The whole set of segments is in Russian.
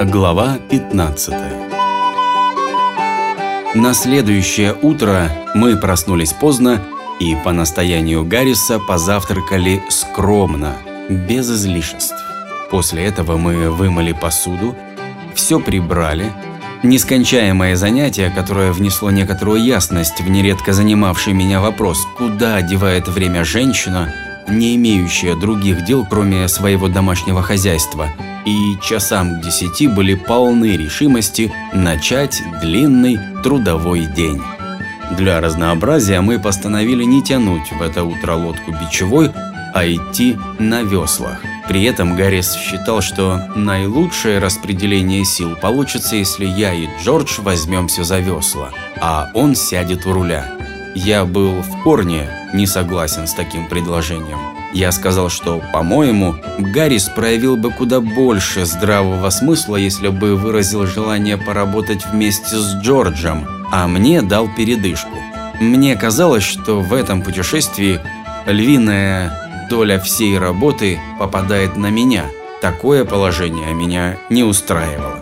Глава 15 На следующее утро мы проснулись поздно и по настоянию Гарриса позавтракали скромно, без излишеств. После этого мы вымыли посуду, все прибрали. Нескончаемое занятие, которое внесло некоторую ясность в нередко занимавший меня вопрос, куда одевает время женщина, не имеющая других дел, кроме своего домашнего хозяйства – и часам к десяти были полны решимости начать длинный трудовой день. Для разнообразия мы постановили не тянуть в это утро лодку бичевой, а идти на веслах. При этом Гаррис считал, что наилучшее распределение сил получится, если я и Джордж возьмемся за весла, а он сядет у руля. Я был в корне не согласен с таким предложением. Я сказал, что, по-моему, Гаррис проявил бы куда больше здравого смысла, если бы выразил желание поработать вместе с Джорджем, а мне дал передышку. Мне казалось, что в этом путешествии львиная доля всей работы попадает на меня. Такое положение меня не устраивало.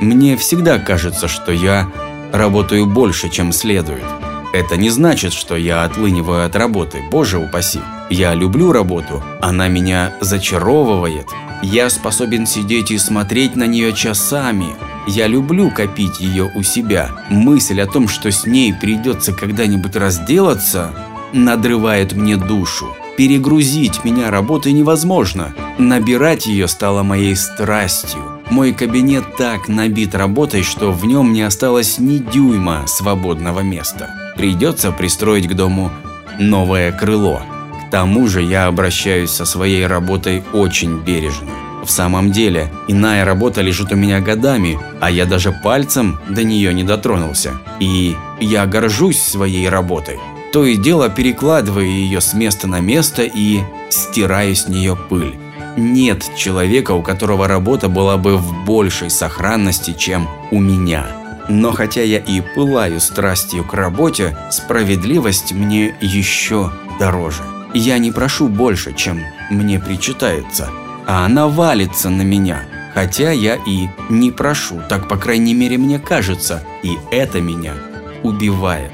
Мне всегда кажется, что я работаю больше, чем следует. Это не значит, что я отлыниваю от работы, боже упаси. Я люблю работу, она меня зачаровывает. Я способен сидеть и смотреть на нее часами. Я люблю копить ее у себя. Мысль о том, что с ней придется когда-нибудь разделаться, надрывает мне душу. Перегрузить меня работой невозможно. Набирать ее стало моей страстью. Мой кабинет так набит работой, что в нем не осталось ни дюйма свободного места. Придется пристроить к дому новое крыло. Тому же я обращаюсь со своей работой очень бережно. В самом деле, иная работа лежит у меня годами, а я даже пальцем до нее не дотронулся. И я горжусь своей работой. То и дело перекладывая ее с места на место и стирая с нее пыль. Нет человека, у которого работа была бы в большей сохранности, чем у меня. Но хотя я и пылаю страстью к работе, справедливость мне еще дороже. Я не прошу больше, чем мне причитается, а она валится на меня, хотя я и не прошу, так по крайней мере мне кажется, и это меня убивает.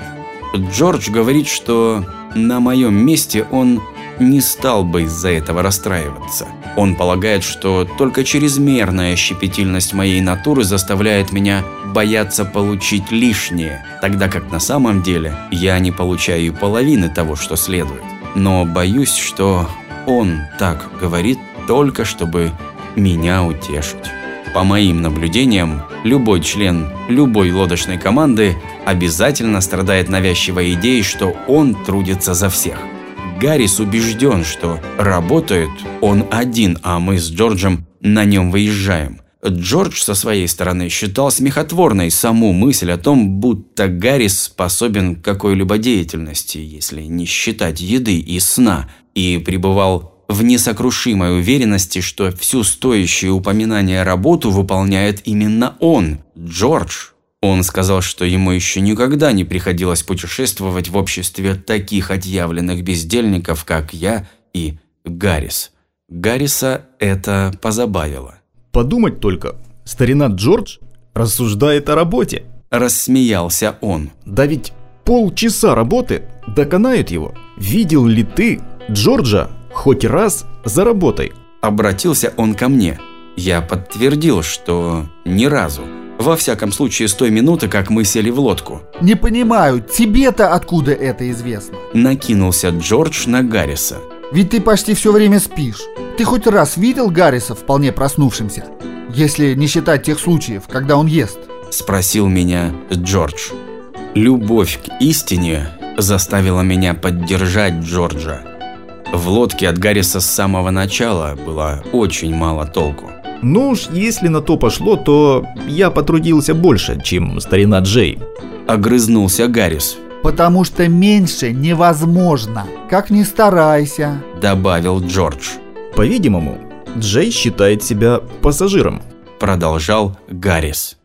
Джордж говорит, что на моем месте он не стал бы из-за этого расстраиваться. Он полагает, что только чрезмерная щепетильность моей натуры заставляет меня бояться получить лишнее, тогда как на самом деле я не получаю половины того, что следует. Но боюсь, что он так говорит только чтобы меня утешить. По моим наблюдениям, любой член любой лодочной команды обязательно страдает навязчивой идеей, что он трудится за всех. Гаррис убежден, что работает он один, а мы с Джорджем на нем выезжаем. Джордж со своей стороны считал смехотворной саму мысль о том, будто Гаррис способен к какой-либо деятельности, если не считать еды и сна, и пребывал в несокрушимой уверенности, что всю стоящую упоминание работу выполняет именно он, Джордж. Он сказал, что ему еще никогда не приходилось путешествовать в обществе таких отъявленных бездельников, как я и Гаррис. Гарриса это позабавило. Подумать только, старина Джордж рассуждает о работе. Рассмеялся он. Да ведь полчаса работы доконают его. Видел ли ты Джорджа хоть раз за работой? Обратился он ко мне. Я подтвердил, что ни разу. Во всяком случае, с той минуты, как мы сели в лодку. Не понимаю, тебе-то откуда это известно? Накинулся Джордж на Гарриса. Ведь ты почти все время спишь. Ты хоть раз видел Гарриса вполне проснувшимся? Если не считать тех случаев, когда он ест. Спросил меня Джордж. Любовь к истине заставила меня поддержать Джорджа. В лодке от Гарриса с самого начала было очень мало толку. Ну уж, если на то пошло, то я потрудился больше, чем старина Джей. Огрызнулся Гаррис. Потому что меньше невозможно, как ни старайся. Добавил Джордж. По-видимому, Джей считает себя пассажиром. Продолжал Гаррис.